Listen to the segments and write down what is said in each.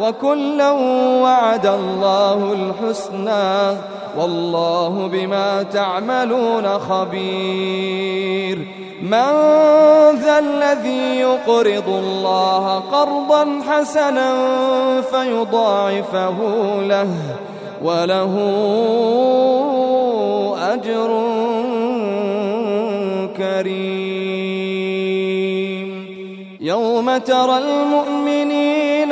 وكلا وعد الله الحسنى والله بما تعملون خبير. من ذا الذي يقرض الله قرضا حسنا فيضاعفه له وله أجر كريم. يوم ترى المؤمنين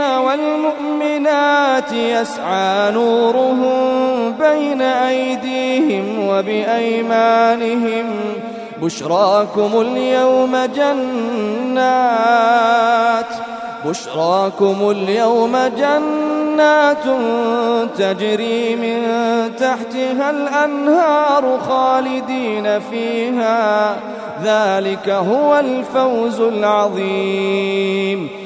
والمؤمنات يسعى نورهم بين أيديهم وبأيمانهم. بشراكم اليوم جنات بشراكم اليوم جنات تجري من تحتها الأنهار خالدين فيها. ذلك هو الفوز العظيم.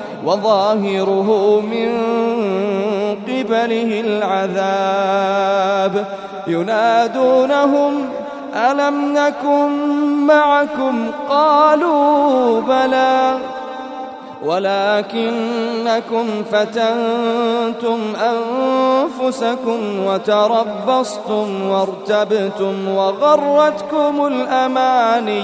وظاهره من قبله العذاب. ينادونهم ألم نكن معكم؟ قالوا بلى. ولكنكم فتنتم أنفسكم وتربصتم وارتبتم وغرتكم الأماني.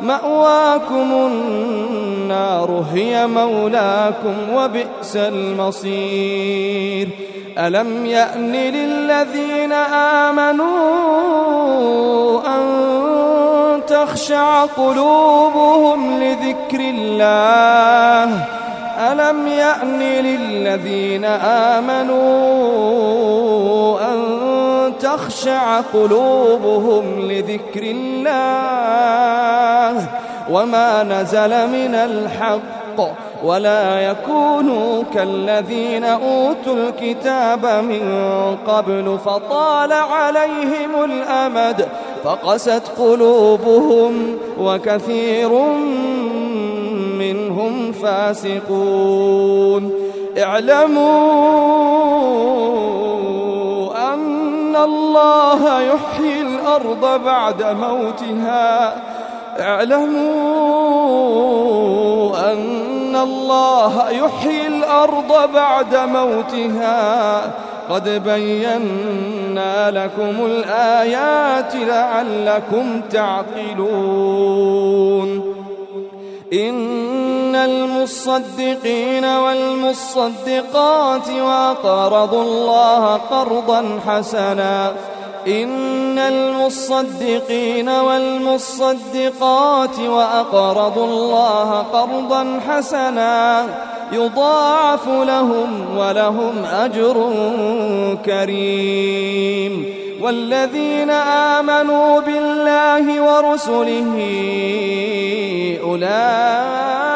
مأواكم النار هي مولاكم وبئس المصير. ألم يأن للذين آمنوا أن تخشع قلوبهم لذكر الله؟ ألم يأن للذين آمنوا أن تخشع قلوبهم لذكر الله وما نزل من الحق ولا يكونوا كالذين أوتوا الكتاب من قبل فطال عليهم الأمد فقست قلوبهم وكثير منهم فاسقون. اعلموا الله يحيي الأرض بعد موتها. اعلموا أن الله يحيي الأرض بعد موتها. قد بينا لكم الآيات لعلكم تعقلون. إن المصدقين والمصدقات وأقرضوا الله قرضا حسنا. إن المصدقين والمصدقات وأقرضوا الله قرضا حسنا. يضاعف لهم ولهم أجر كريم. والذين آمنوا بالله ورسله أولئك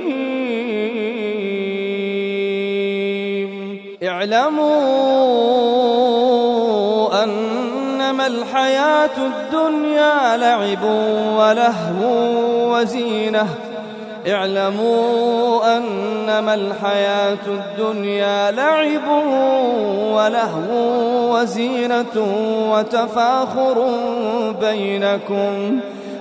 اعلموا أنما الحياة الدنيا لعب ولهو وزينة. اعلموا أنما الحياة الدنيا لعب ولهو وزينة وتفاخر بينكم.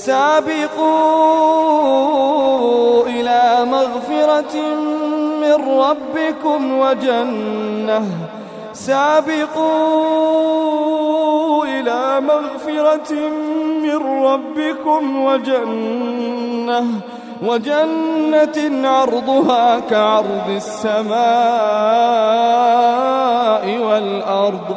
سابقوا إلى مغفرة من ربكم وجنة. سابقوا إلى مغفرة من ربكم وجنة. وجنة عرضها كعرض السماء والأرض.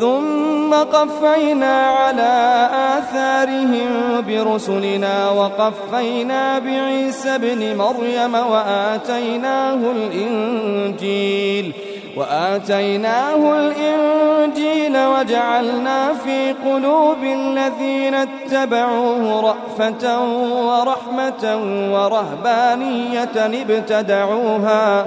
ثم قفينا على آثارهم برسلنا وقفينا بعيسى ابن مريم وآتيناه الإنجيل وآتيناه الإنجيل وجعلنا في قلوب الذين اتبعوه رأفة ورحمة ورهبانية ابتدعوها